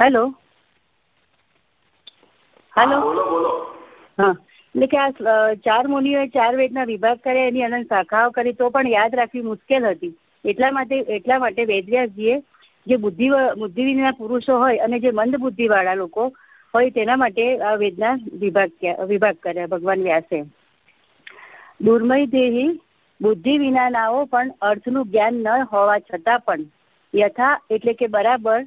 Hello hello બોલો બોલો. હા. એટલે કે આ ચાર મુનિઓએ ચાર વેદના વિભાગ કર્યા એની અનંત શાખાઓ કરી તો પણ યાદ રાખવી મુશ્કેલ હતી. એટલા માટે એટલા માટે વેદવ્યાસજીએ જે બુદ્ધિ બુદ્ધિના પુરુષો હોય અને જે મંદ બુદ્ધિવાળા લોકો હોય તેના માટે આ વેદના વિભાગ વિભાગ કર્યા ભગવાન વ્યાસે. દુર્મય દેહી બુદ્ધિ વિનાનાઓ પણ અર્થનું જ્ઞાન ન હોવા છતાં પણ યથા એટલે કે બરાબર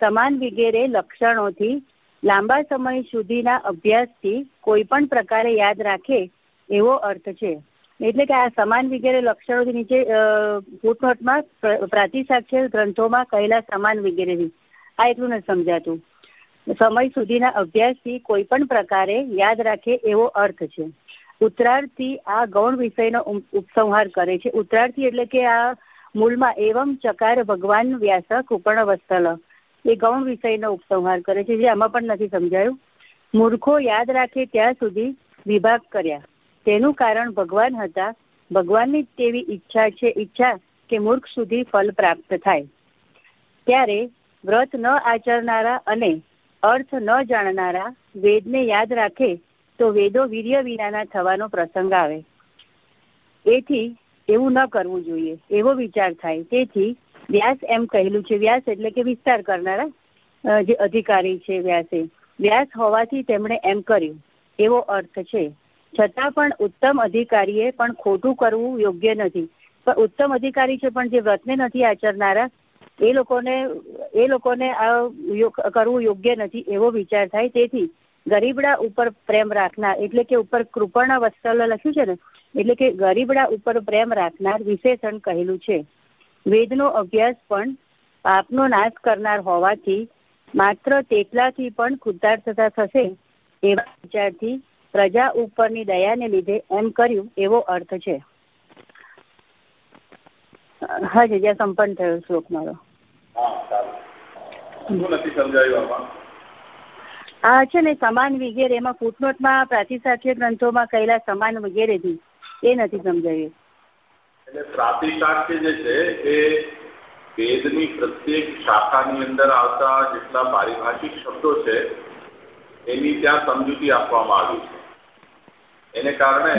સમાન વગેરે લક્ષણોથી લાંબા સમય સુધીના અભ્યાસથી કોઈ પણ પ્રકારે યાદ રાખે એવો અર્થ છે. એટલે કે આ સમાન વગેરે લક્ષણોથી નીચે ફૂટનોટમાં પ્રાતિસાક્ષર ગ્રંથોમાં કહેલા સમાન વગેરેથી. આ એટલું નથી સમજાતું. સમય સુધીના અભ્યાસથી કોઈ પણ પ્રકારે યાદ રાખે એવો અર્થ છે. ઉત્તરાર્થથી આ ગૌણ વિષયનો ઉપસંહાર કરે છે. ઉત્તરાર્થી એટલે કે આ મૂળમાં એવમ ચકાર ભગવાન વ્યાસક ઉપર્ણવસ્તલ એ ગૌણ વિષયનો ઉપસંહાર કરે છે, જે આમાં પણ નથી સમજાયું. મૂર્ખો યાદ રાખે ત્યાં સુધી વિભાગ કર્યા. તેનું કારણ ભગવાન હતા. ભગવાનની તેવી ઈચ્છા છે, ઈચ્છા કે મૂર્ખ સુધી ફલ પ્રાપ્ત થાય. ત્યારે વ્રત ન આચરનારા અને અર્થ ન જાણનારા વેદને યાદ રાખે તો વેદો વીર્ય વિનાના થવાનો પ્રસંગ આવે. એથી એવું ન કરવું જોઈએ. એવો વિચાર થાય. તેથી વ્યાસ એમ કહેલું છે. વ્યાસ એટલે કે વિસ્તાર કરનારા જે અધિકારી છે વ્યાસે. વ્યાસ હોવાથી તેમણે એમ કર્યું. એવો અર્થ છે. છતાં પણ ઉત્તમ અધિકારીએ પણ ખોટું કરવું યોગ્ય નથી. પણ ઉત્તમ અધિકારી છે પણ જે વ્રતને નથી આચરનારા, એ લોકોને એ લોકોને આ કરવું યોગ્ય નથી એવો વિચાર થાય. તેથી ગરીબડા ઉપર પ્રેમ રાખનાર, એટલે કે ઉપર કૃપર્ણ વત્સલ લખ્યું છે ને, એટલે કે ગરીબડા ઉપર પ્રેમ રાખનાર વિશેષણ કહેલું છે. વેદનો અભ્યાસ પણ પાપનો નાશ કરનાર હોવાથી માત્ર તેટલાથી પણ કૃતાર્થતા થશે એવા વિચારથી પ્રજા ઉપરની દયાને લીધે એમ કર્યું એવો અર્થ છે. હા જગ્યા સંપન્ન થયો શ્લોક મારો. આ છે ને સમાન વગેરે એમાં ફૂટનોટમાં પ્રાતિસાખ્ય ગ્રંથોમાં કહેલા સમાન વગેરેથી. એ નથી સમજાયું. એટલે પ્રાતિશાખ્ય જે છે એ વેદની પ્રત્યેક શાખાની અંદર આવતા જેટલા પારિભાષિક શબ્દો છે એની ત્યાં સમજૂતી આપવામાં આવી છે. એને કારણે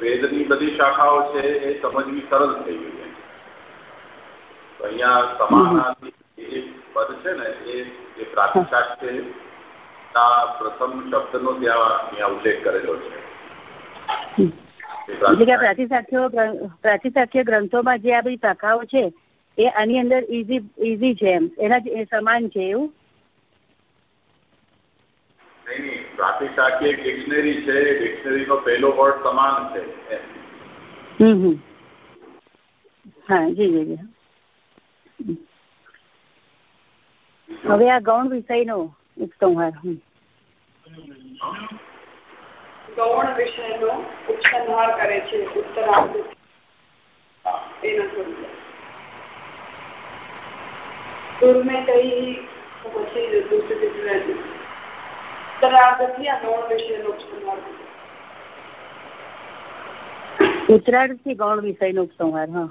વેદની બધી શાખાઓ છે એ સમજવી સરળ થઈ ગઈ છે. અહીંયા સમાનાર્થી એ પદ છે ને એ એ પ્રાતિશાખ્ય પ્રથમ શબ્દનો ત્યાં ઉલ્લેખ કરેલો છે. એટલે કે પ્રાતિસાખ્યો પ્રાતિસાખ્ય ગ્રંથોમાં જે આ બધી શાખાઓ છે એ આની અંદર ઈઝી ઈઝી છે એમ. એના સમાન છે એવું? પ્રાતિશાખ્ય ડિક્શનરી છે ડિક્શનરીનો પહેલો વર્ડ સમાન છે હમ હમ. હા જી જી જી. હવે આ ગૌણ વિષયનો ઉપસંહાર હમ. ગૌણ વિષયનો ઉપસંહાર કરે છે ઉત્તરાર્ધ એના સ્વરૂપે. દુર્મે કઈ પછી ઉત્તરાર્ધથી આ ગૌણ વિષયનો ઉપસંહાર ઉત્તરાર્ધથી ગૌણ વિષયનો ઉપસંહાર હા.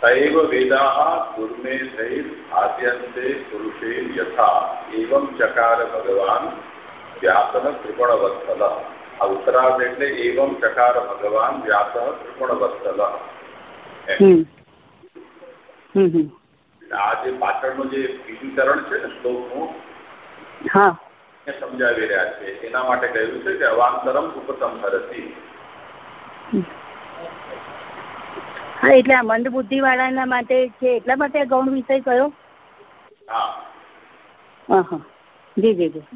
સૈવ વેદા ગુર્મે સહિત આદ્યંતે પુરુષે યથા એવમ ચકાર ભગવાન વ્યાસન ત્રિપુણવત્સલ આ ઉત્તરાર્ધ એટલે એવમ ચકાર ભગવાન વ્યાસ ત્રિપુણવત્સલ આ જે પાછળનું જે બીજું ચરણ છે ને શ્લોકનું સમજાવી રહ્યા છે. એના માટે કહ્યું છે કે અવાંતરમ હા એટલે આ મંદ બુદ્ધિ વાળાના માટે છે એટલા માટે ગૌણ વિષય કયો? હા. હા જી જી જી.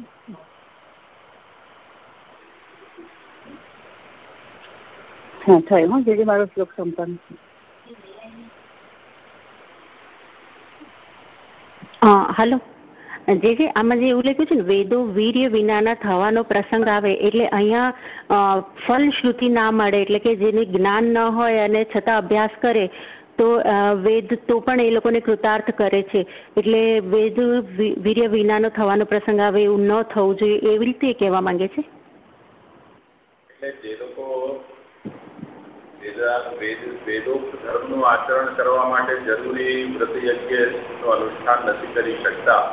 હા થયો હા જેથી મારો શ્લોક સંપન્ન હાલો. જે જે આમાં જે એવું લખ્યું છે ને, વેદો વીર્ય વિનાના થવાનો પ્રસંગ આવે એટલે અહીંયા ફલશ્રુતિ ના મળે, એટલે કે જેને જ્ઞાન ન હોય અને છતાં અભ્યાસ કરે, તો વેદ તો પણ એ લોકોને કૃતાર્થ કરે છે. એટલે વેદ વીર્ય વિનાનો થવાનો પ્રસંગ આવે એવું ન થવું જોઈએ, એવી રીતે કહેવા માંગે છે? એટલે જે લોકો વેદોક્ત ધર્મનું આચરણ કરવા માટે જરૂરી પ્રતિયજ્ઞ અનુષ્ઠાન નથી કરી શકતા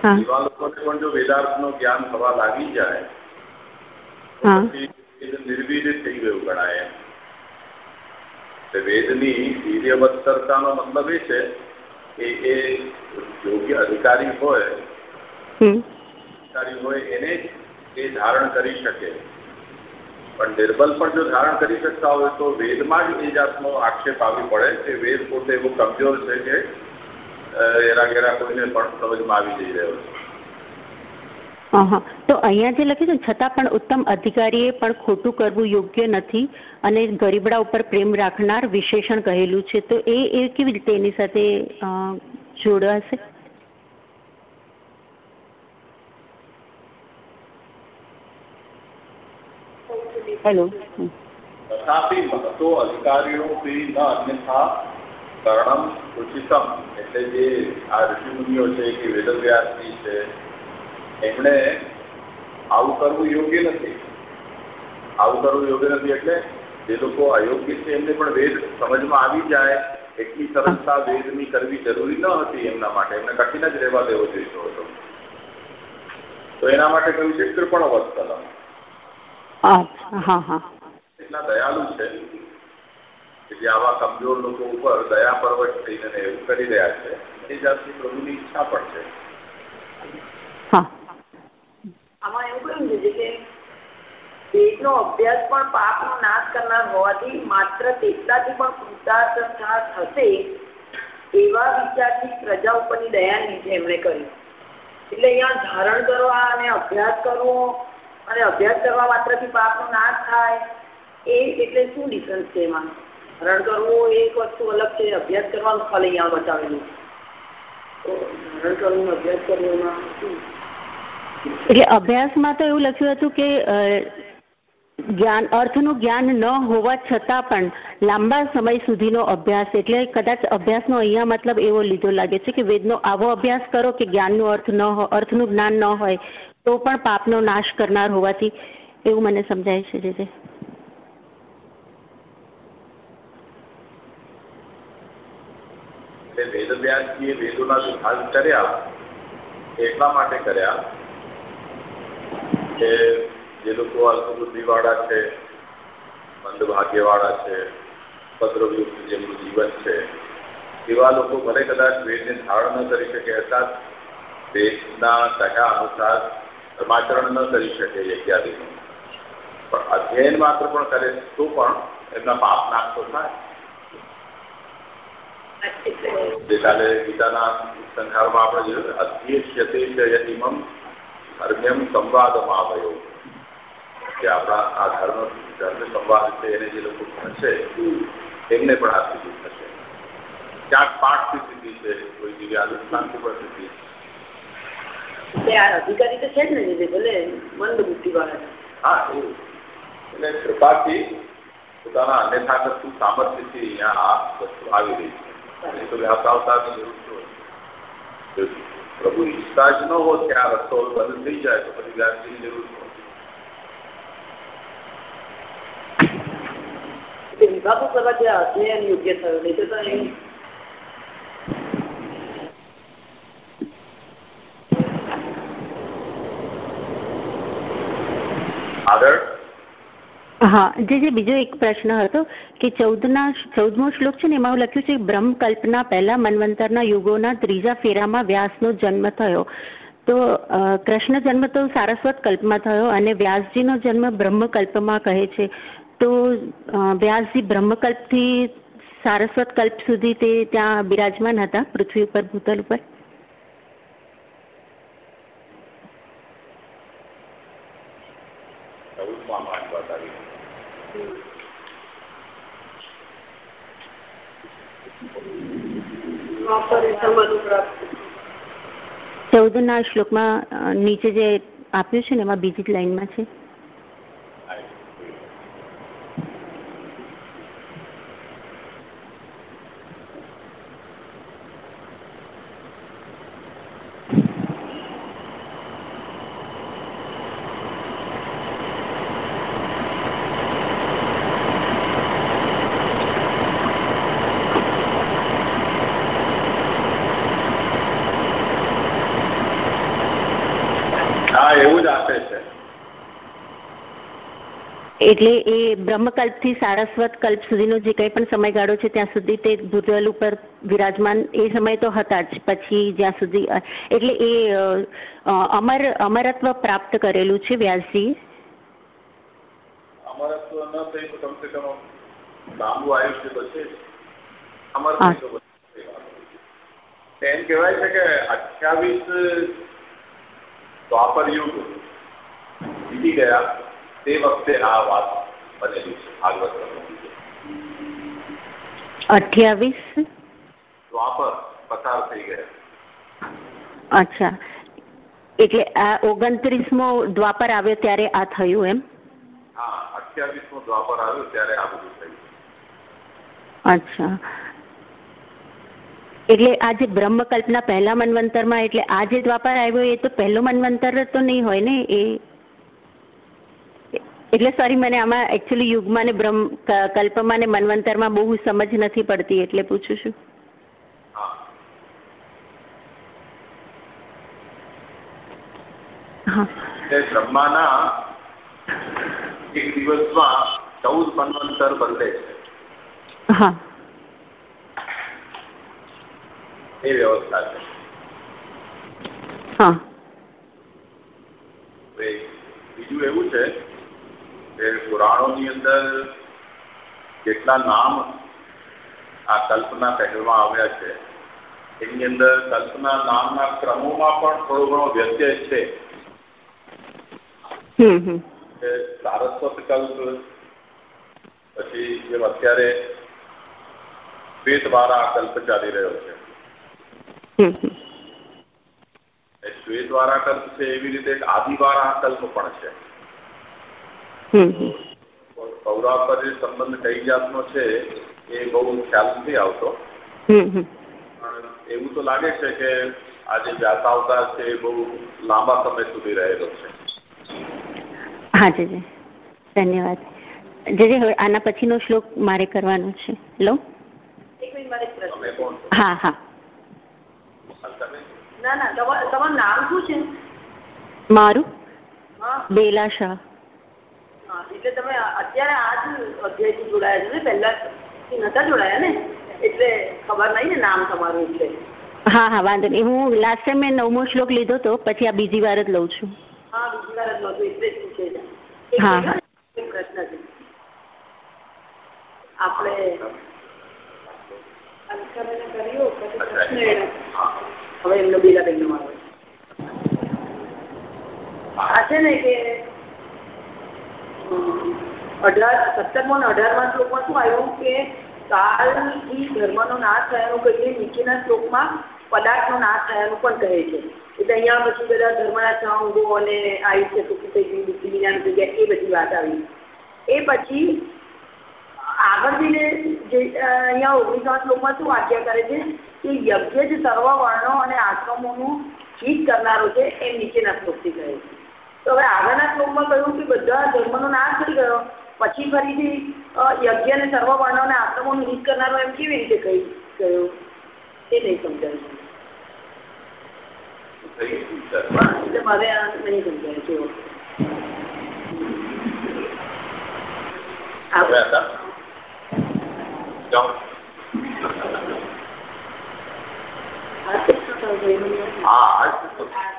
એવા લોકોને પણ જો વેદાર્થનું જ્ઞાન થવા લાગી જાય પછી નિર્વીર થઈ ગયું ગણાય વેદની વીર્યવત્તરતાનો મતલબ એ છે કે એ યોગ્ય અધિકારી હોય અધિકારી હોય એને જ એ ધારણ કરી શકે પણ નિર્બલ પણ જો ધારણ કરી શકતા હોય તો વેદમાં જ એ જાતનો આક્ષેપ આવી પડે કે વેદ પોતે એવો કમજોર છે કે એના ઘેરા કોઈને પણ સમજમાં આવી જઈ રહ્યો છે. તો અહીંયા જે લખ્યું છે છતાં પણ ઉત્તમ અધિકારીએ પણ ખોટું કરવું યોગ્ય નથી અને ગરીબડા ઉપર પ્રેમ રાખનાર વિશેષણ કહેલું છે. તો એ એ કેવી રીતે એની સાથે જોડાશે? હેલો. ન અન્યથા કરણમ ઉચિતમ. એટલે જે આ ઋષિમુનિઓ છે કે વેદવ્યાસની છે એમણે આવું કરવું યોગ્ય નથી. આવું કરવું યોગ્ય નથી એટલે જે લોકો અયોગ્ય છે એમને પણ વેદ સમજમાં આવી જાય. એટલી સરળતા વેદની કરવી જરૂરી ન હતી એમના માટે. એમને કઠિન જ રહેવા દેવો જોઈતો હતો. તો એના માટે કહ્યું છે કૃપણ વત્સલમ એટલા દયાલુ છે. કે જે આવા કમજોર લોકો ઉપર દયા પર્વત થઈને એવું કરી રહ્યા છે એ જાતની પ્રભુની ઈચ્છા પણ છે. આમાં એવું કહ્યું છે કે વેદનો અભ્યાસ પણ પાપનો નાશ કરનાર હોવાથી માત્ર તેટલાથી પણ કૃતાર્થતા થશે એવા વિચારથી પ્રજા ઉપરની દયાની છે એમણે કરી. એટલે અહીંયા ધારણ કરવા અને અભ્યાસ કરવો અને અભ્યાસ કરવા માત્રથી પાપનો નાશ થાય એ એટલે શું ડિફરન્સ છે એમાં? ધારણ કરવું એક વસ્તુ અલગ છે, અભ્યાસ કરવાનું ખાલી અહીંયા બતાવેલું. તો કરવું, અભ્યાસ કરવું શું? એટલે અભ્યાસમાં તો એવું લખ્યું હતું કે જ્ઞાન, અર્થનું જ્ઞાન ન હોવા છતાં પણ લાંબા સમય સુધીનો અભ્યાસ, એટલે કદાચ અભ્યાસનો અહીંયા મતલબ એવો લીધો લાગે છે કે વેદનો આવો અભ્યાસ કરો કે જ્ઞાનનું અર્થ ન હોય અર્થનું જ્ઞાન ન હોય, તો પણ પાપનો નાશ કરનાર હોવાથી એવું મને સમજાય છે જે. વેદવ્યાસજીએ વેદોના વિભાગ કર્યા, એટલા માટે કર્યા કે જે લોકો અલ્પબુદ્ધિવાળા છે, મંદભાગ્યવાળા છે પદ્રવયુક્ત જેમનું જીવન છે, એવા લોકો ભલે કદાચ વેદને ધારણ ન કરી શકે, અર્થાત વેદના કહ્યા અનુસાર ધર્માચરણ ન કરી શકે યજ્ઞાદિનું પણ અધ્યયન માત્ર પણ કરે તો પણ એમના પાપ નાશ તો થાય. ગઈકાલે ગીતાના સંખારમાં આપણે જોયું અધ્યક્ષતે યતિમમ ધર્મ્યમ સંવાદમાં આવ્યો કે આપણા આ ધર્મ ધર્મ સંવાદ છે એને જે લોકો ભણશે એમને પણ આ સ્થિતિ થશે. ક્યાંક પાઠથી સ્થિતિ છે કોઈ જગ્યાએ અનુષ્ઠાનથી પણ સ્થિતિ છે. અધિકારી તો છે જ ને ભલે મંદ બુદ્ધિ વાળા હા એવું એટલે કૃપાથી પોતાના અન્યથા સામર્થ્યથી અહીંયા આ વસ્તુ આવી રહી છે. તો વ્યાસાવતારની જરૂર શું પ્રભુ ઈચ્છતા જ ન હોત કે આ રસ્તો બંધ થઈ જાય, તો પછી વ્યાસજીની જરૂર એટલે વિભાગો કરવાથી અધ્યયન યોગ્ય થયો નહીં. તો એમ આગળ હા, જે જે બીજો એક પ્રશ્ન હતો કે ચૌદના ચૌદમો શ્લોક છે ને એમાં લખ્યું છે બ્રહ્મ કલ્પના પહેલા મનવંતરના યુગોના ત્રીજા ફેરામાં વ્યાસનો જન્મ થયો. તો કૃષ્ણ જન્મ તો સારસ્વત કલ્પમાં થયો અને વ્યાસજીનો જન્મ બ્રહ્મકલ્પમાં કહે છે. તો વ્યાસજી બ્રહ્મકલ્પથી સારસ્વત કલ્પ સુધી તે ત્યાં બિરાજમાન હતા, પૃથ્વી ઉપર, ભૂતલ ઉપર? ચૌદના શ્લોકમાં નીચે જે આપ્યું છે ને એમાં બીજી જ લાઈનમાં છે. એટલે એ બ્રહ્મકલ્પથી સારસ્વત કલ્પ સુધીનો જે કંઈ પણ સમયગાળો છે ત્યાં સુધી તે ભૂતલ ઉપર વિરાજમાન એ સમય તો હતા જ. પછી જ્યાં સુધી એટલે એ અમર અમરત્વ પ્રાપ્ત કરેલું છે વ્યાસજી. અમરત્વ ન તો કમસે કમ લાંબુ આયુષ્ય છે અમર એમ કહેવાય છે કે અઠ્યાવીસ દ્વાપર યુગ વીતી ગયા. તે વખતે આ વાત બનેલી છે ભાગવત અઠ્યાવીસ? દ્વાપર પસાર થઈ ગયા અચ્છા. એટલે આ ઓગણત્રીસમો દ્વાપર આવ્યો ત્યારે આ થયું એમ? હા અઠ્યાવીસમો દ્વાપર આવ્યો ત્યારે આ બધું થયું. અચ્છા. એટલે આ જે બ્રહ્મકલ્પના પહેલા મનવંતરમાં એટલે આ જે દ્વાપર આવ્યો એ તો પહેલો મનવંતર તો નહીં હોય ને એ એટલે સોરી મને આમાં એકચ્યુઅલી યુગમાં ને બ્રહ્મ કલ્પમાં ને મનવંતરમાં બહુ સમજ નથી પડતી એટલે પૂછું છું. બ્રહ્માના એક દિવસમાં ચૌદ મનવંતર બદલે છે. હા. એ વ્યવસ્થા છે. હા. બીજું એવું છે કે પુરાણોની અંદર જેટલા નામ આ કલ્પના કહેવામાં આવ્યા છે એની અંદર કલ્પના નામના ક્રમોમાં પણ થોડો ઘણો વ્યત્યય છે. સારસ્વત કલ્પ પછી જેમ અત્યારે શ્વેત દ્વારા કલ્પ ચાલી રહ્યો છે. શ્વેત દ્વારા કલ્પ છે એવી રીતે એક આદિવારા કલ્પ પણ છે. પૌરાવ પર જે સંબંધ કઈ જાતનો છે એ બહુ ખ્યાલ નથી આવતો. પણ એવું તો લાગે છે કે આ જે વ્યાસાવતાર છે એ બહુ લાંબા સમય સુધી રહેલો છે. હા જી ધન્યવાદ. જીજી હવે આના પછીનો શ્લોક મારે કરવાનો છે. લો. હા હા. ના ના તમારું નામ શું છે? મારું? બેલા શાહ. એટલે તમે અત્યારે આ જ અધ્યાયથી જોડાયા છો ને? પહેલા નતા જોડાયા ને? એટલે ખબર નહીં ને નામ તમારું એટલે. હા હા વાંધો નહીં હું લાસ્ટ ટાઈમ મેં નવમો શ્લોક લીધો તો પછી આ બીજી વાર જ લઉં છું. હા બીજી વાર જ લઉં છું એટલે જ પૂછે છે. હા. પ્રશ્ન છે. આપણે હવે એમનો બીલાબેન નો આવે આ છે ને કે અઢાર, સત્તરમો ને અઢારમા શ્લોકમાં શું આવ્યું કે કાળથી ધર્મનો નાશ થયાનું કહીએ નીચેના શ્લોકમાં પદાર્થનો નાશ થયાનું પણ કહે છે. એટલે અહીંયા પછી અને એ બધી જ સર્વ વર્ણો અને આશ્રમોનું હિત કરનારો છે, એ નીચેના શ્લોકથી કહે છે. તો હવે આગળના શ્લોકમાં કહ્યું કે બધા ધર્મનો નાશ થઈ ગયો. પછી ફરીથી યજ્ઞ અને સર્વ વર્ણો અને આશ્રમોનું હિત કરનારો એમ કેવી રીતે કહી ગયો? એ નહીં સમજાયું. એટલે મારે આ નહીં સમજાય. જો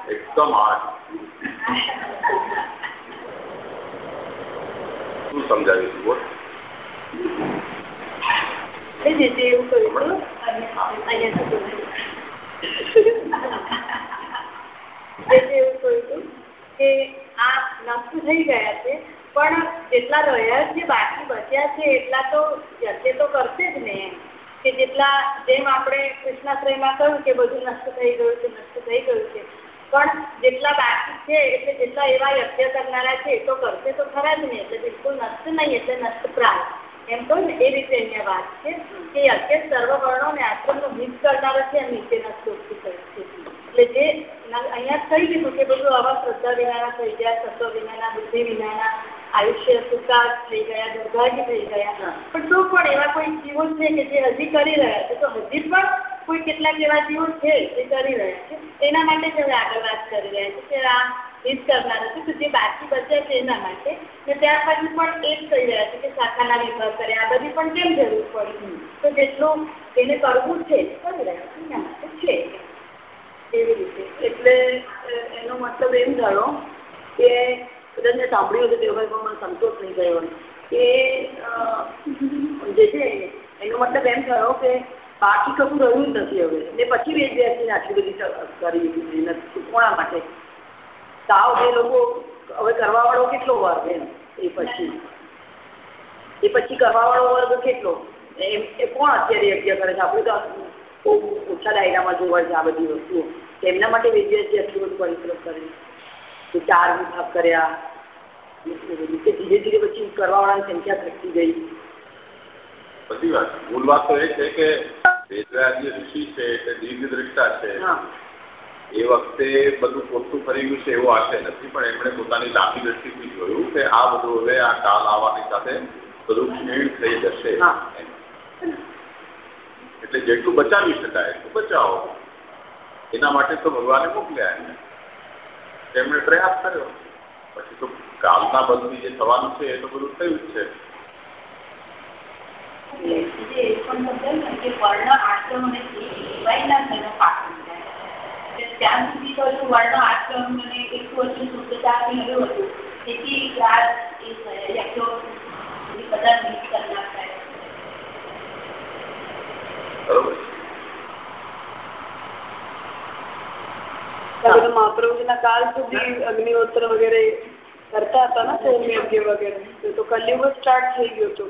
એકદમ આઠ શું સમજાવ્યું તું બોલ એ જ રીતે એવું કહ્યું અહીંયા એવું કહ્યું હતું કે આ નષ્ટ થઈ ગયા છે, પણ જેટલા રહ્યા છે, બાકી બચ્યા છે, એટલા તો જશે તો કરશે જ ને. કે જેટલા જેમ આપણે કૃષ્ણાશ્રયમાં કહ્યું કે બધું નષ્ટ થઈ ગયું છે, નષ્ટ થઈ ગયું છે પણ જેટલા બાકી છે એટલે જેટલા એવા યજ્ઞ કરનારા છે તો કરશે તો ખરા જ નહીં એટલે બિલકુલ નષ્ટ નહીં એટલે નષ્ટ પ્રાણ. એમ કહું ને એ રીતે અહીંયા વાત છે કે યજ્ઞ સર્વવર્ણો ને અને આશ્રમનો હિત કરનારો છે નીચેના શ્લોકથી કહે છે. એટલે જે અહીંયા થઈ ગયું કે બધું આવા શ્રદ્ધા વિનાના થઈ ગયા સત્વ વિનાના બુદ્ધિ વિનાના આયુષ્ય સુકાશ થઈ ગયા દુર્ભાગ્ય થઈ ગયા. પણ તો પણ એવા કોઈ જીવો છે કે જે હજી કરી રહ્યા છે? તો હજી પણ કોઈ કેટલાક એવા જીવો છે જે કરી રહ્યા છે. એના માટે જ હવે આગળ વાત કરી રહ્યા છે કે આ હિત કરનાર હતું તો જે બાકી બચ્યા છે એના માટે. ને ત્યાર પછી પણ એ જ કહી રહ્યા છે કે શાખાના વિભાગ કરે. આ બધી પણ કેમ જરૂર પડી તો જેટલું એને કરવું છે, કરી રહ્યા છે. એના માટે છે. એવી રીતે. એટલે એનો મતલબ એમ થયો કે બધાને સાંભળ્યું હતું તે વખત મને સંતોષ નહીં થયો કે જે છે, એનો મતલબ એમ થયો કે બાકી કશું રહ્યું જ નથી હવે. ને પછી વેદ વ્યાસની આટલી બધી કરી મહેનત કોણા માટે? તાવ એ લોકો, હવે કરવાવાળો કેટલો વર્ગ એમ? એ પછી. એ પછી કરવાવાળો વર્ગ કેટલો? એમ, એ કોણ અત્યારે યજ્ઞ કરે છે? આપણે તો બહુ ઓછા દાયરામાં જોવા છે આ બધી વસ્તુઓ. એમના માટે વિદ્યાર્થી આટલું બધું પરિશ્રમ કરે તો ચાર વિભાગ કર્યા. ધીરે ધીરે પછી કરવાવાળાની સંખ્યા ઘટતી ગઈ. બધી વાત. મૂળ વાત તો એ છે કે વેદવ્યાસ જે ઋષિ છે એટલે દીર્ઘ દ્રષ્ટા છે એ વખતે બધું પોતું ફરી ગયું છે એવો આશય નથી પણ એમણે પોતાની લાંબી દ્રષ્ટિથી જોયું કે આ બધું હવે આ કાલ આવવાની સાથે બધું ક્ષીણ થઈ જશે. એટલે જેટલું બચાવી શકાય એટલું બચાવો. એના માટે તો ભગવાને મોકલ્યા એમને. તેમણે પ્રયાસ કર્યો. પછી તો કાલના બદલી જે થવાનું છે એ તો બધું થયું જ છે. વર્ણ આશ્રમ અને સિવાયના ધર્મ પાછળ ત્યાં સુધી તો હજુ વર્ણ આશ્રમ અને એટલું હજુ શુદ્ધતા રહ્યું હતું તેથી આ યજ્ઞો બધા મિસ કરનાર થાય બરોબર મહાપ્રભુજીના કાળ સુધી અગ્નિહોત્ર વગેરે કરતા હતા ને સોમ યજ્ઞ વગેરે તો કલયુગ સ્ટાર્ટ થઈ ગયો હતો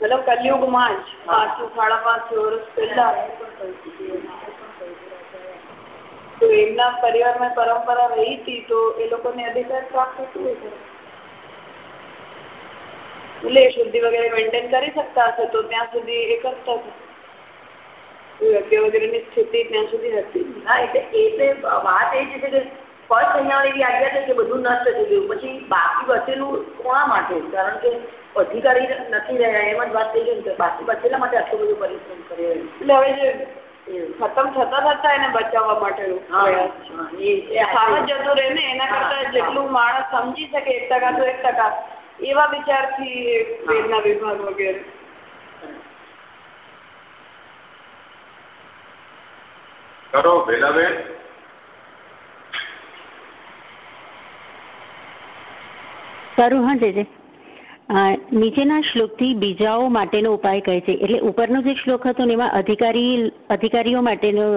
મતલબ કલયુગમાં જ પાંચસો સાડા પાંચસો વર્ષ પહેલા તો એમના પરિવારમાં પરંપરા રહી હતી તો એ લોકોને અધિકાર પ્રાપ્ત થતું હોય એટલે શુદ્ધિ વગેરે મેન્ટેન કરી શકતા હશે તો ત્યાં સુધી એ કરતા હતા। વગેરેની સ્થિતિ ત્યાં સુધી હતી હા એટલે એટલે વાત એ છે કે ફર્સ્ટ અહીંયા એવી આજ્ઞા છે કે બધું નષ્ટ થઈ ગયું. પછી બાકી બચેલું કોના માટે? કારણ કે અધિકારી નથી રહ્યા એમ જ વાત થઈ ગઈ કે બાકી બચેલા માટે આટલું બધું પરિશ્રમ કર્યો એટલે હવે જે ખતમ થતા થતા એને બચાવવા માટે જતું રહે ને એના કરતા જેટલું માણસ સમજી શકે એક ટકા તો એક ટકા એવા વિચારથી વેદના વિભાગ વગેરે. કરો ભેલાબેન કરું હા, જે નીચેના શ્લોકથી બીજાઓ માટેનો ઉપાય કહે છે. એટલે ઉપરનો જે શ્લોક હતો ને એમાં અધિકારી, અધિકારીઓ માટેનું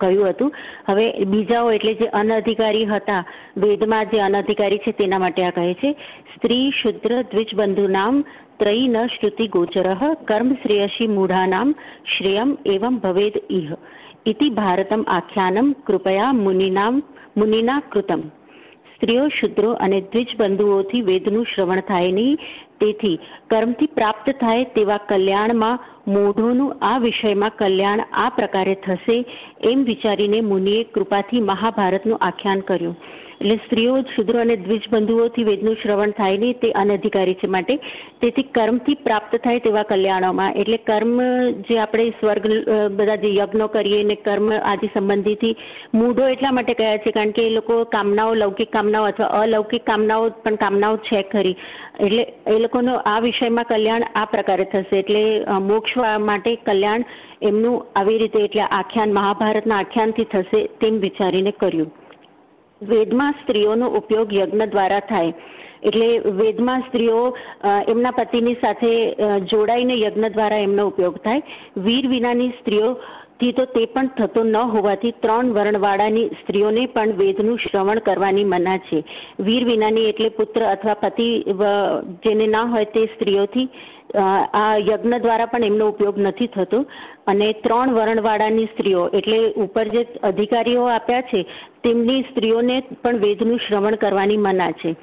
કહ્યું હતું. હવે બીજાઓ એટલે જે અનઅધિકારી હતા, વેદમાં જે અનઅધિકારી છે તેના માટે આ કહે છે. સ્ત્રી શુદ્ર દ્વિજબંધુ નામ, ત્રયી ન શ્રુતિ ગોચર, કર્મ શ્રેયસી મૂઢાનામ શ્રેયમ એવમ ભવેદ ઇહ ઇતિ ભારતમ આખ્યાનમ કૃપયા મુનિનામ મુનિના કૃતમ. સ્ત્રીઓ, શુદ્રો અને દ્વિજબંધુઓથી વેદનું શ્રવણ થાય નહીં. તેથી કર્મથી પ્રાપ્ત થાય તેવા કલ્યાણમાં મોઢોનું આ વિષયમાં કલ્યાણ આ પ્રકારે થશે એમ વિચારીને મુનિએ કૃપાથી મહાભારતનું આખ્યાન કર્યું. એટલે સ્ત્રીઓ શુદ્રો અને દ્વિજબંધુઓથી વેદનું શ્રવણ થાય નહીં, તે અનધિકારી છે માટે. તેથી કર્મથી પ્રાપ્ત થાય તેવા કલ્યાણોમાં. એટલે કર્મ જે આપણે સ્વર્ગ બધા જે યજ્ઞો કરીએ ને કર્મ આદિ સંબંધીથી, મૂઢો એટલા માટે કયા છે? કારણ કે એ લોકો કામનાઓ, લૌકિક કામનાઓ અથવા અલૌકિક કામનાઓ પણ કામનાઓ છે ખરી. એટલે એ લોકોનો આ વિષયમાં કલ્યાણ આ પ્રકારે થશે. એટલે મોક્ષ માટે કલ્યાણ એમનું આવી રીતે એટલે આખ્યાન, મહાભારતના આખ્યાનથી થશે તેમ વિચારીને કર્યું. વેદમાં સ્ત્રીઓનો ઉપયોગ યજ્ઞ દ્વારા થાય. એટલે વેદમાં સ્ત્રીઓ એમના પતિની સાથે જોડાઈને યજ્ઞ દ્વારા એમનો ઉપયોગ થાય. વીર વિનાની સ્ત્રીઓ થી તો તે પણ થતો ન હોવાથી ત્રણ વર્ણવાળાની સ્ત્રીઓને પણ વેદનું શ્રવણ કરવાની મના છે. વીર વિનાની એટલે પુત્ર અથવા પતિ જેને ના હોય તે સ્ત્રીઓથી આ યજ્ઞ દ્વારા પણ એમનો ઉપયોગ નથી થતો. અને ત્રણ વર્ણવાળાની સ્ત્રીઓ, એટલે ઉપર જે અધિકારીઓ આપ્યા છે, તેમની સ્ત્રીઓને પણ વેદનું શ્રવણ કરવાની મના છે.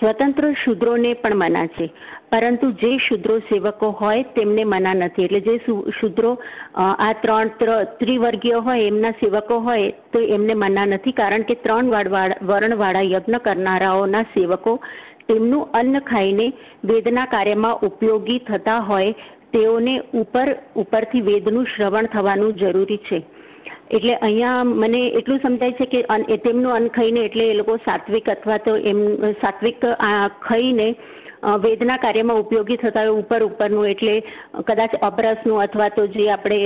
સ્વતંત્ર શુદ્રોને પણ મના છે. પરંતુ જે શુદ્રો સેવકો હોય, તેમને મના નથી. એટલે જે શુદ્રો આ ત્રણ ત્રિવર્ગીય હોય, એમના સેવકો હોય, તો એમને મના નથી. કારણ કે ત્રણ વર્ણવાળા યજ્ઞ કરનારાઓના સેવકો તેમનું અન્ન ખાઈને વેદના કાર્યમાં ઉપયોગી થતા હોય, તેઓને ઉપર, ઉપરથી વેદનું શ્રવણ થવાનું જરૂરી છે. એટલે અહીંયા મને એટલું સમજાય છે કે તેમનું અન્ન ખાઈને એટલે એ લોકો સાત્વિક અથવા તો એમ, સાત્વિક ખાઈને વેદના કાર્યમાં ઉપયોગી થતા હોય ઉપર ઉપરનું એટલે કદાચ અપરસનું અથવા તો જે આપણે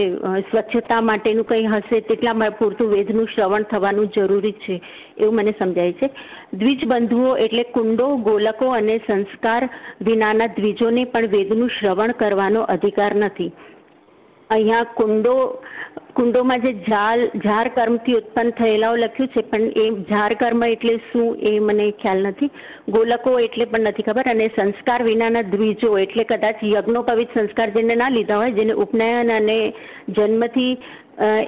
સ્વચ્છતા માટેનું કંઈ હશે તેટલા પૂરતું વેદનું શ્રવણ થવાનું જરૂરી છે, એવું મને સમજાય છે. દ્વિજબંધુઓ એટલે કુંડો, ગોલકો અને સંસ્કાર વિનાના દ્વિજોને પણ વેદનું શ્રવણ કરવાનો અધિકાર નથી. અહીંયા કુંડો કુંડોમાં જે ઝાલ ઝાર કર્મથી ઉત્પન્ન થયેલાઓ લખ્યું છે, પણ એ ઝાર કર્મ એટલે શું એ મને ખ્યાલ નથી. ગોલકો એટલે પણ નથી ખબર, અને સંસ્કાર વિનાના દ્વિજો એટલે કદાચ યજ્ઞોપવિત સંસ્કાર જેને ના લીધા હોય, જેને ઉપનયન અને જન્મથી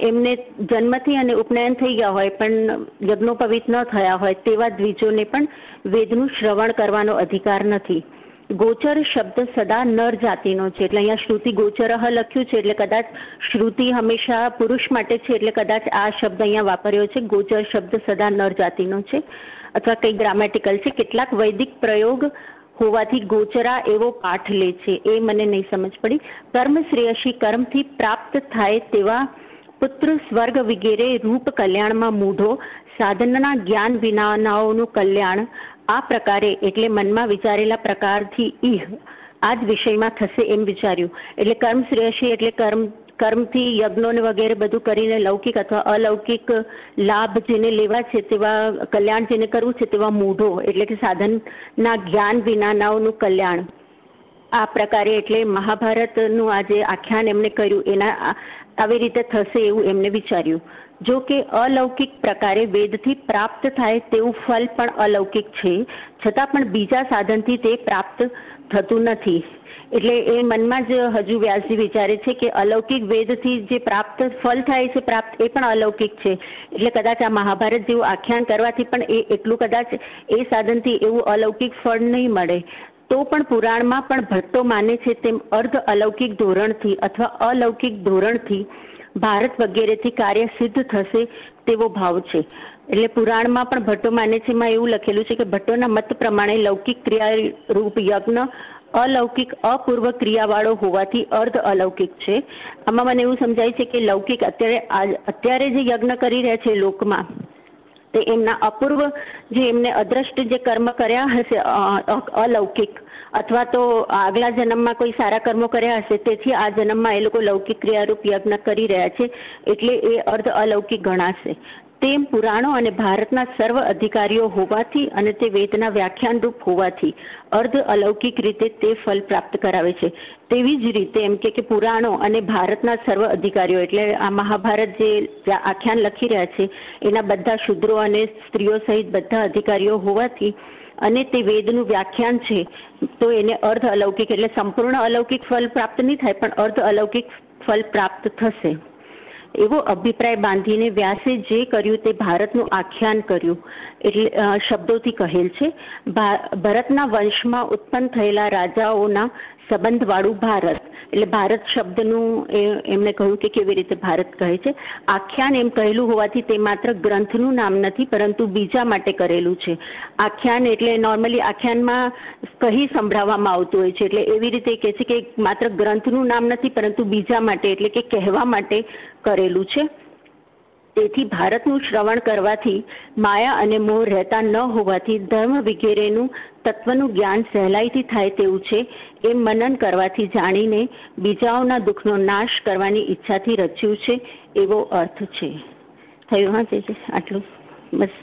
એમને જન્મથી અને ઉપનયન થઈ ગયા હોય, પણ યજ્ઞોપવિત ન થયા હોય, તેવા દ્વિજોને પણ વેદનું શ્રવણ કરવાનો અધિકાર નથી. ગોચર શબ્દ સદા નર જાતિનો છે. એટલે અહીંયા શ્રુતિ ગોચર લખ્યું છે, એટલે કદાચ શ્રુતિ હંમેશા પુરુષ માટે છે, એટલે કદાચ આ શબ્દ અહીંયા વાપર્યો છે. ગોચર શબ્દ સદા નર જાતિનો છે. અથવા કંઈ ગ્રામેટિકલ છે. કેટલાક વૈદિક પ્રયોગ હોવાથી ગોચરા એવો પાઠ લે છે. એ મને નહીં સમજ પડી. કર્મ શ્રેયસી કર્મથી પ્રાપ્ત થાય તેવા પુત્ર સ્વર્ગ વગેરે રૂપ કલ્યાણમાં મૂઢો સાધનના જ્ઞાન વિનાનાઓનું કલ્યાણ આ પ્રકારે એટલે મનમાં વિચારેલા પ્રકારથી ઈહ આ જ વિષયમાં થશે એમ વિચાર્યું. એટલે કર્મ શ્રેયસી એટલે કર્મ, કર્મથી યજ્ઞોને વગેરે બધું કરીને લૌકિક અથવા અલૌકિક લાભ જેને લેવા છે તેવા, કલ્યાણ જેને કરવું છે તેવા મૂઢો એટલે કે સાધનના જ્ઞાન વિનાનાઓનું કલ્યાણ. આ પ્રકારે એટલે મહાભારતનું આજે આખ્યાન એમણે કર્યું. એના આવી રીતે થશે એવું એમને વિચાર્યું. જો કે અલૌકિક પ્રકારે વેદથી પ્રાપ્ત થાય તેવું ફલ પણ અલૌકિક છે. છતાં પણ બીજા સાધનથી તે પ્રાપ્ત થતું નથી. એટલે એ મનમાં જ હજુ વ્યાસજી વિચારે છે કે અલૌકિક વેદથી જે પ્રાપ્ત ફલ થાય છે, પ્રાપ્ત એ પણ અલૌકિક છે. એટલે કદાચ આ મહાભારત જેવું આખ્યાન કરવાથી પણ એ એટલું કદાચ એ સાધનથી એવું અલૌકિક ફળ નહીં મળે. તો પણ પુરાણમાં પણ ભટ્ટો માને છે તેમ અર્ધ અલૌકિક ધોરણથી અથવા અલૌકિક ધોરણથી ભારત વગેરેથી કાર્ય સિદ્ધ થશે તેવો ભાવ છે. એટલે પુરાણમાં પણ ભટ્ટો માને છે, એમાં એવું લખેલું છે કે ભટ્ટોના મત પ્રમાણે લૌકિક ક્રિયા રૂપ યજ્ઞ અલૌકિક અપૂર્વ ક્રિયાવાળો હોવાથી અર્ધ અલૌકિક છે. આમાં મને એવું સમજાય છે કે લૌકિક અત્યારે અત્યારે જે યજ્ઞ કરી રહ્યા છે લોકમાં તે એમના અપૂર્વ જે એમને અદ્રષ્ટ જે કર્મ કર્યા હશે અલૌકિક, અથવા તો આગલા જન્મમાં કોઈ સારા કર્મો કર્યા હશે, તેથી આ જન્મમાં એ લોકો લૌકિક ક્રિયારૂપ યજ્ઞ કરી રહ્યા છે, એટલે એ અર્ધ અલૌકિક ગણાશે. તેમ પુરાણો અને ભારતના સર્વ અધિકારીઓ હોવાથી અને તે વેદના વ્યાખ્યાન રૂપ હોવાથી અર્ધ અલૌકિક રીતે તે ફલ પ્રાપ્ત કરાવે છે. તેવી જ રીતે એમ કે પુરાણો અને ભારતના સર્વ અધિકારીઓ એટલે આ મહાભારત જે આખ્યાન લખી રહ્યા છે, એના બધા શુદ્રો અને સ્ત્રીઓ સહિત બધા અધિકારીઓ હોવાથી અને તે વેદનું વ્યાખ્યાન છે, તો એને અર્ધ અલૌકિક એટલે સંપૂર્ણ અલૌકિક ફલ પ્રાપ્ત નહીં થાય પણ અર્ધ અલૌકિક ફલ પ્રાપ્ત થશે. એવો અભિપ્રાય બાંધીને વ્યાસે જે કર્યું તે ભારતનું આખ્યાન કર્યું. એટલે શબ્દોથી કહેલ છે ભરતના વંશમાં ઉત્પન્ન થયેલા રાજાઓના સંબંધવાળું ભારત. એટલે ભારત શબ્દનું એમણે કહ્યું કે કેવી રીતે ભારત કહે છે. આખ્યાન એમ કહેલું હોવાથી તે માત્ર ગ્રંથનું નામ નથી, પરંતુ બીજા માટે કરેલું છે. આખ્યાન એટલે નોર્મલી આખ્યાનમાં કહી સંભળાવવામાં આવતું હોય છે. એટલે એવી રીતે કહે છે કે માત્ર ગ્રંથનું નામ નથી, પરંતુ બીજા માટે, એટલે કે કહેવા માટે કરેલું છે. તેથી ભારતનું શ્રવણ કરવાથી માયા અને મોહ રહેતા ન હોવાથી ધર્મ વગેરેનું તત્વનું જ્ઞાન સહેલાઈથી થાય તેવું છે એમ મનન કરવાથી જાણીને બીજાઓના દુઃખનો નાશ કરવાની ઈચ્છાથી રચ્યું છે એવો અર્થ છે. થયું હા તે આટલું. બસ.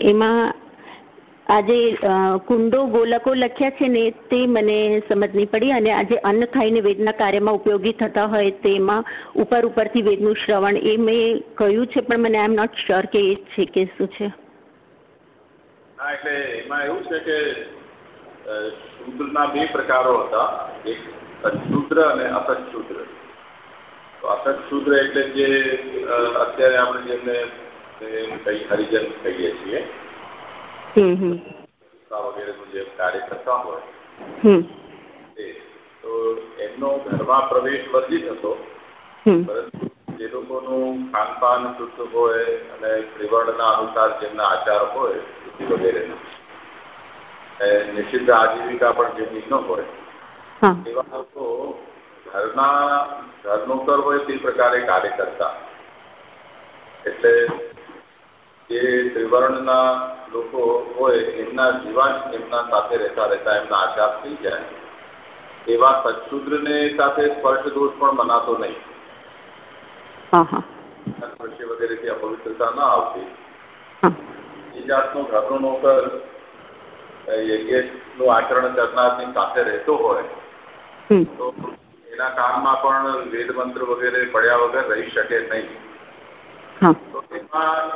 એમાં આજે કુંડો ગોલકો લખ્યા છે ને તે મને સમજ નહીં પડી અને આજે અન્ન ખાઈને વેદના કાર્યમાં ઉપયોગી થતા હોય તેમાં ઉપર ઉપરથી વેદનું શ્રવણ એ મેં કહ્યું છે, પણ મને આઈ એમ નોટ શ્યોર કે એ છે કે શું છે. એટલે એમાં એવું છે કે શૂદ્રના બે પ્રકારો હતા, એક અશુદ્ર અને અસચ્શુદ્ર તો અસચ્શુદ્ર એટલે જે અત્યારે આપણે જેમને કઈ હરિજન કહીએ છીએ વગેરેનું જે કાર્ય કરતા હોય તો એમનો ઘરમાં પ્રવેશ વર્જિત હતો પરંતુ જે લોકોનું ખાનપાન શુદ્ધ હોય અને ત્રિવર્ણના અનુસાર જેમના આચાર હોય શુદ્ધિ વગેરેના નિષિદ્ધ આજીવિકા પણ જેમની ન હોય એવા લોકો ઘરના ઘરનોકર હોય તે પ્રકારે કાર્ય કરતા. એટલે જે ત્રિવર્ણના લોકો હોય એમના જીવાન એમના સાથે રહેતા રહેતા એમના આઘાત થઈ જાય. એવા સત્શુદ્રને સાથે સ્પર્શ દોષ પણ મનાતો નહીં. સ્પર્શ વગેરેથી અપવિત્રતા ના આવતી. એ જાતનો ઘરનો નોકર યજ્ઞનું આચરણ કરનારની સાથે રહેતો હોય તો એના કામમાં પણ વેદ મંત્ર વગેરે પડ્યા વગર રહી શકે નહીં.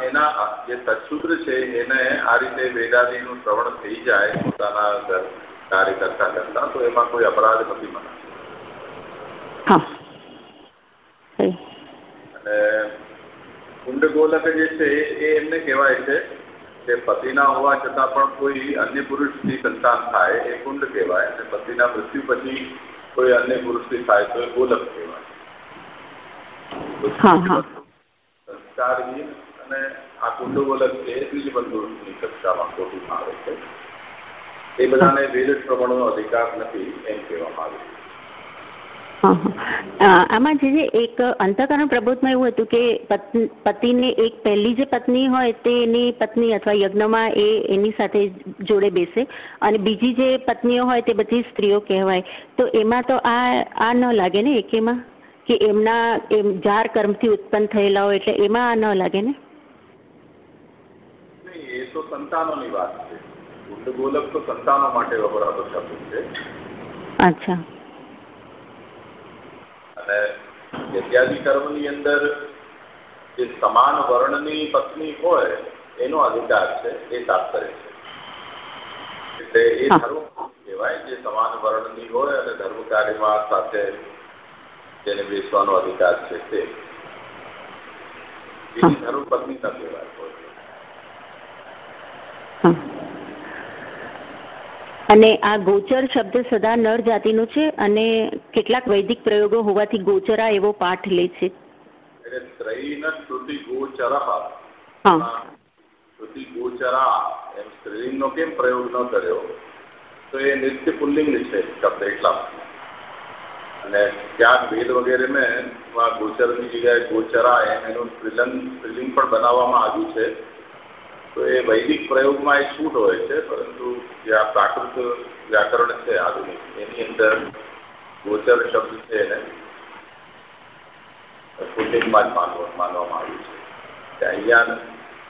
એના જે સત્સૂત્ર છે એને આ રીતે વેદાદીનું શ્રવણ થઈ જાય પોતાના કાર્ય કરતા કરતા તો એમાં કોઈ અપરાધ નથી મનાતો અને કુંડગોલક જે છે એ એમને કહેવાય છે કે પતિના હોવા છતાં પણ કોઈ અન્ય પુરુષની સંતાન થાય એ કુંડ કહેવાય. અને પતિના મૃત્યુ પછી કોઈ અન્ય પુરુષથી થાય તો એ ગોલક કહેવાય. સંસ્કારહીન અને આ કુંડગોલક છે એ બંધુની કક્ષામાં કોટીમાં આવે છે. એ બધાને વેદ શ્રવણનો અધિકાર નથી એમ કહેવામાં આવે છે. આમાં જે એક અંતકરણ પ્રબોધમાં એવું હતું કે પતિને એક પહેલી જે પત્ની હોય તે એની પત્ની અથવા યજ્ઞમાં એ એની સાથે જોડે બેસે અને બીજી જે પત્નીઓ હોય તે બધી સ્ત્રીઓ કહેવાય. તો એમાં તો આ આ ન લાગે ને એકેમાં? કે એમના એમ જાર કર્મથી ઉત્પન્ન થયેલા હોય એટલે એમાં આ ન લાગે ને? એ તો સંતાનોની વાત છે. ગોલક તો સંતાનો માટે વપરાતો શબ્દ છે. અચ્છા. અને યજ્ઞાદિ કર્મની અંદર જે સમાન વર્ણની પત્ની હોય એનો અધિકાર છે એ તાત્પર્ય છે. એટલે એ ધર્મ કહેવાય જે સમાન વર્ણની હોય અને ધર્મ કાર્યમાં સાથે જેને બેસવાનો અધિકાર છે તે. એની ધર્મ પત્ની ન કહેવાય અને આ ગોચર શબ્દ સદા નર જાતિનું છે અને કેટલાક વૈદિક પ્રયોગો હોવાથી ગોચરા એવો પાઠ લે છે. એમ સ્ત્રીલિંગનો કેમ પ્રયોગ ન કર્યો? તો એ નિત્ય પુલ્લિંગ છે શબ્દ એટલા અને ક્યાંક વેદ વગેરે મેં ગોચરની જગ્યાએ ગોચરા, એનું સ્ત્રીલિંગ સ્ત્રીલિંગ પણ બનાવવામાં આવ્યું છે. તો એ વૈદિક પ્રયોગમાં એ છૂટ હોય છે, પરંતુ જે આ પ્રાકૃત વ્યાકરણ છે આધુનિક, એની અંદર ગોચર શબ્દ છે એને પુલ્લિંગમાં જ માનવા, માનવામાં આવ્યું છે. ત્યાં અહીંયા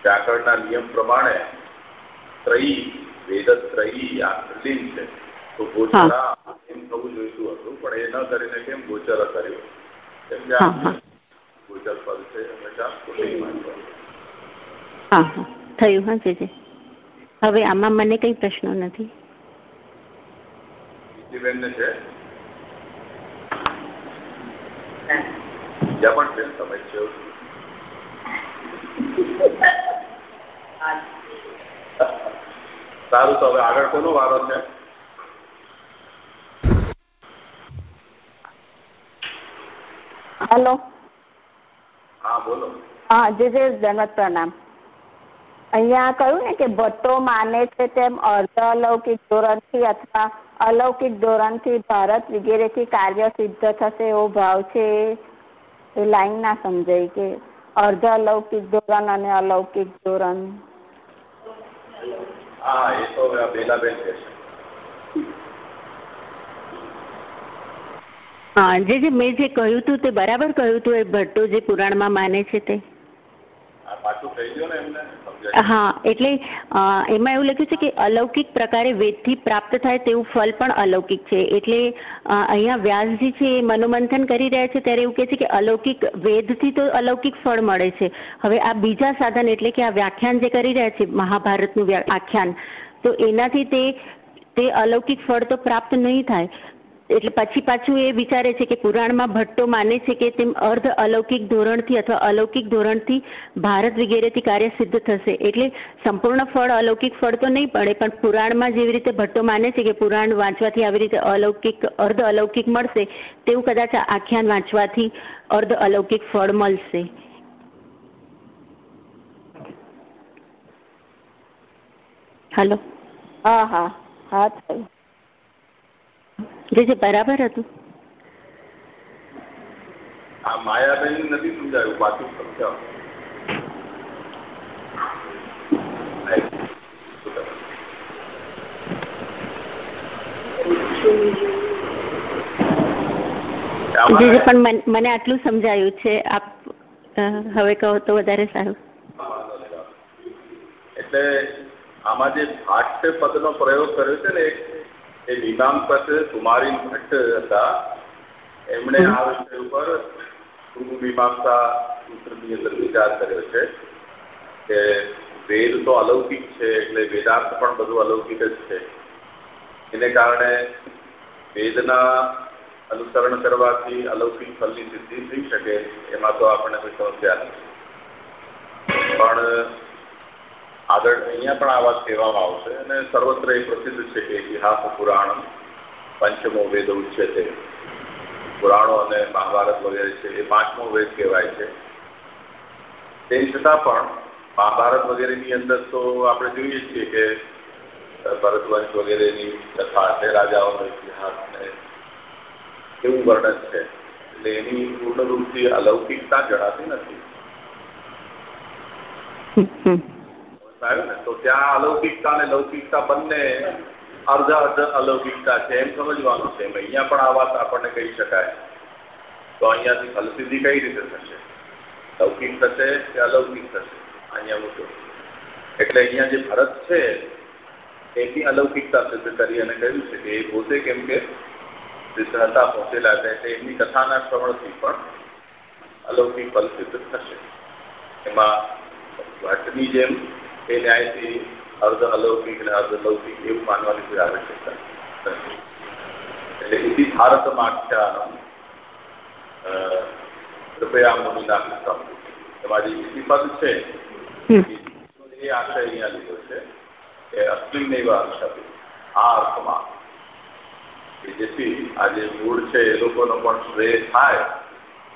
વ્યાકરણના નિયમ પ્રમાણે ત્રયી, વેદ ત્રયી, આ સ્ત્રીલિંગ છે. તો ગોચરા એમ થવું જોઈતું હતું પણ એ ન કરીને કેમ ગોચર કર્યું? કેમ કે ગોચર પદ છે હંમેશા હા હા. થયું હા જે હવે આમાં મને કઈ પ્રશ્નો નથી. બેનને છે? બીજા પણ બેન તમે છે. સારું તો હવે આગળ કોનો વારો છે? હેલો. હા બોલો. હા જે જે જનત પ્રણામ. અહીંયા કહ્યું ને કે ભટ્ટો માને છે તેમ અર્ધ અલૌકિક ધોરણથી અથવા અલૌકિક ધોરણથી ભારત વગેરેથી કાર્ય સિદ્ધ થશે એવો ભાવ છે એ લાઈન ના સમજાય કે અર્ધ અલૌકિક ધોરણ અને અલૌકિક ધોરણ. હા એ તો બેલાબેન છે. જે જે મેં જે કહ્યું હતું તે બરાબર કહ્યું હતું એ ભટ્ટો જે પુરાણમાં માને છે તે. હા એટલે એમાં એવું લખ્યું છે કે અલૌકિક પ્રકારે વેદથી પ્રાપ્ત થાય તેવું ફળ પણ અલૌકિક છે. એટલે અહીંયા વ્યાસજી છે એ મનોમંથન કરી રહ્યા છે ત્યારે એવું કહે છે કે અલૌકિક વેદથી તો અલૌકિક ફળ મળે છે. હવે આ બીજા સાધન એટલે કે આ વ્યાખ્યાન જે કરી રહ્યા છે મહાભારતનું આખ્યાન તો એનાથી તે તે અલૌકિક ફળ તો પ્રાપ્ત નહીં થાય. એટલે પછી પાછું એ વિચારે છે કે પુરાણમાં ભટ્ટો માને છે કે તેમ અર્ધ અલૌકિક ધોરણથી અથવા અલૌકિક ધોરણથી ભારત વગેરેથી કાર્ય સિદ્ધ થશે. એટલે સંપૂર્ણ ફળ અલૌકિક ફળ તો નહીં પડે, પણ પુરાણમાં જેવી રીતે ભટ્ટો માને છે કે પુરાણ વાંચવાથી આવી રીતે અલૌકિક, અર્ધ અલૌકિક મળશે, તેવું કદાચ આખ્યાન વાંચવાથી અર્ધ અલૌકિક ફળ મળશે. હલો? હા હા. હા જે જે બરાબર હતું. આ માયાબેન નથી સમજાયું બાકી સમજાવો. પણ મને આટલું સમજાયું છે આપ હવે કહો તો વધારે સારું. એટલે આમાં જે ભાષ્ય પદનો પ્રયોગ કર્યો છે ને એ મીમાંસક કુમારી ભટ્ટ હતા. એમણે આ વિષય ઉપર પૂર્વ મીમાંસા સૂત્રની અંદર વિચાર કર્યો છે કે વેદ તો અલૌકિક છે એટલે વેદાર્થ પણ બધું અલૌકિક જ છે. એને કારણે વેદના અનુસરણ કરવાથી અલૌકિક ફલની સિદ્ધિ થઈ શકે એમાં તો આપણને કોઈ સમસ્યા નથી. પણ આગળ અહીંયા પણ આ વાત કહેવામાં આવશે અને સર્વત્ર એ પ્રસિદ્ધ છે કે ઇતિહાસ પુરાણ પંચમો વેદ ઉચ્ચતે પુરાણો અને મહાભારત વગેરે છે એ પાંચમો વેદ કહેવાય છે. તેમ છતાં પણ મહાભારત વગેરેની અંદર તો આપણે જોઈએ છીએ કે ભરતવંશ વગેરેની કથા છે, રાજાઓનો ઇતિહાસ ને એવું વર્ણન છે. એટલે એની પૂર્ણ રૂપથી અલૌકિકતા જણાતી નથી. આવ્યું ને, તો ત્યાં અલૌકિકતા અને લૌકિકતા બંને અર્ધ અર્ધ અલૌકિકતા છે, એમ સમજવાનું છે. અહીંયા પણ આ વાત આપણને કહી શકાય. તો અહીંયાથી ફલસિદ્ધિ કઈ રીતે થશે? લૌકિક થશે કે અલૌકિક થશે? અહીંયા મુદ્દો એટલે અહીંયા જે ભરત છે, એની અલૌકિકતા સિદ્ધ કરી અને કહ્યું છે કે એ પોતે કેમ કે સિદ્ધતા પહોંચેલા છે, એટલે એમની કથાના શ્રવણથી પણ અલૌકિક ફલ સિદ્ધ થશે. એમાં ભટ્ટની જેમ એ ન્યાયથી અર્ધ અલૌકિક અને અર્ધ લૌકિક એવું માનવાની કોઈ આવશ્યકતા નથી. એટલે ઇતિ ભારતમાખ્યાનમ કૃપયા મુનિના પુસ્તક. તમારી ઇતિપદ છે એ આશય અહીંયા લીધો છે કે અસ્મિન એવ અર્થે આ અર્થમાં કે જેથી આ જે મૂળ છે એ લોકોનો પણ શ્રેય થાય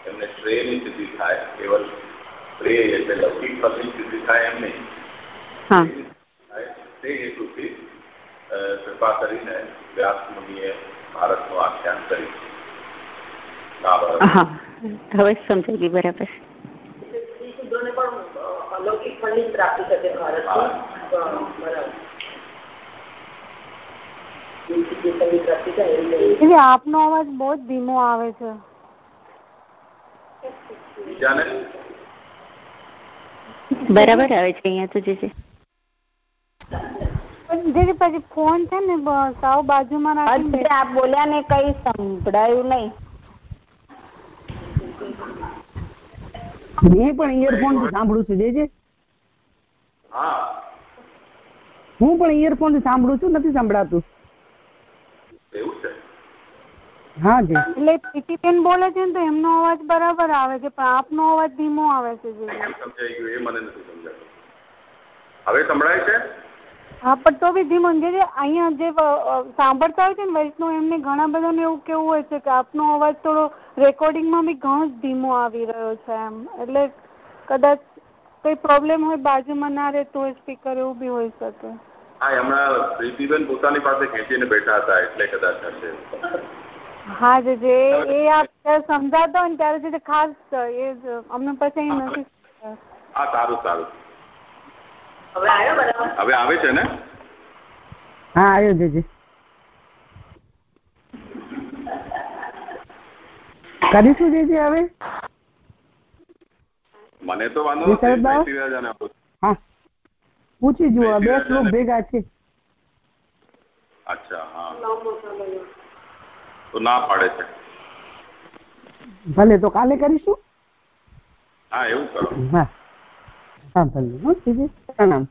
એમને શ્રેયની સ્થિતિ થાય કેવલ શ્રેય એટલે લૌકિક પદની સ્થિતિ થાય એમ નહીં. હા તે હેતુથી કૃપા કરીને વ્યાસ મુનિએ ભારતનું આખ્યાન કર્યું હવે સમજાઈ ગઈ બરાબર અલૌકિક ફળની પ્રાપ્તિ થશે ભારતની આપનો અવાજ બહુ જ ધીમો આવે છે બરાબર આવે છે અહીંયા તો જે છે પણ પછી ફોન છે ને સાવ બાજુમાં રાખીને આપ બોલ્યા ને કઈ સંભળાયું નહીં. મેં પણ ઇયરફોનથી સાંભળું છું જેજે. હું પણ ઇયરફોનથી સાંભળું છું નથી સંભળાતું. હા જી. એટલે પ્રીતિબેન બોલે છે ને તો એમનો અવાજ બરાબર આવે છે પણ આપનો અવાજ ધીમો આવે છે જે સમજાઈ ગયું એ મને નથી સમજાતું. હવે સંભળાય છે? હા પણ તો બી ધીમો જે અહીંયા જે સાંભળતા હોય છે ને વૈષ્ણવ એમને ઘણા બધાને એવું કેવું હોય છે કે આપનો અવાજ થોડો રેકોર્ડિંગમાં બી ઘણો જ ધીમો આવી રહ્યો છે એમ. એટલે કદાચ કોઈ પ્રોબ્લેમ હોય બાજુમાં ના રહે તો સ્પીકર એવું બી હોઈ શકે. હા હમણાં પ્રીતિબેન પોતાની પાસે ખેંચીને બેઠા હતા એટલે કદાચ હશે હા જે જે એ આપ જ્યારે સમજાવતા હોય ને ત્યારે જે ખાસ એ અમને પછી નથી હા સારું સારું. હવે આવ્યો બરાબર? હવે આવે છે ને? હા આવ્યો જજે કરીશું જે હવે? મને તો વાંધો નથી. હા. પૂછી જુઓ બે શ્લોક ભેગા છે. અચ્છા હા. તો ના પાડે છે. ભલે તો કાલે કરીશું? હા એવું કરો. હા. પ્રણામ.